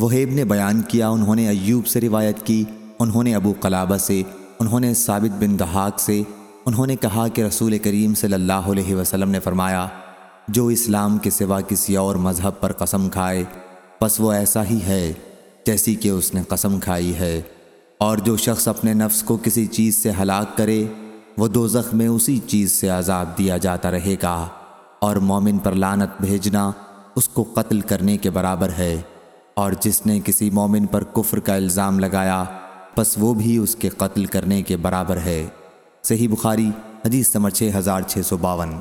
وہیب نے بیان کیا، انہوں نے ایوب سے روایت کی، انہوں نے ابو قلابہ سے، انہوں نے ثابت بن دہاق سے، انہوں نے کہا کہ رسول کریم صلی اللہ علیہ وسلم نے فرمایا، جو اسلام کے سوا کسی اور مذہب پر قسم کھائے، پس وہ ایسا ہی ہے جیسی کہ اس نے قسم کھائی ہے۔ اور جو شخص اپنے نفس کو کسی چیز سے ہلاک کرے، وہ دو میں اسی چیز سے عذاب دیا جاتا رہے گا۔ اور مومن پر لانت بھیجنا اس کو قتل کرنے کے برابر ہے۔ اور جس نے کسی مومن پر کفر کا الزام لگایا، پس وہ بھی اس کے قتل کرنے کے برابر ہے۔ صحیح بخاری، حدیث سمر 66باون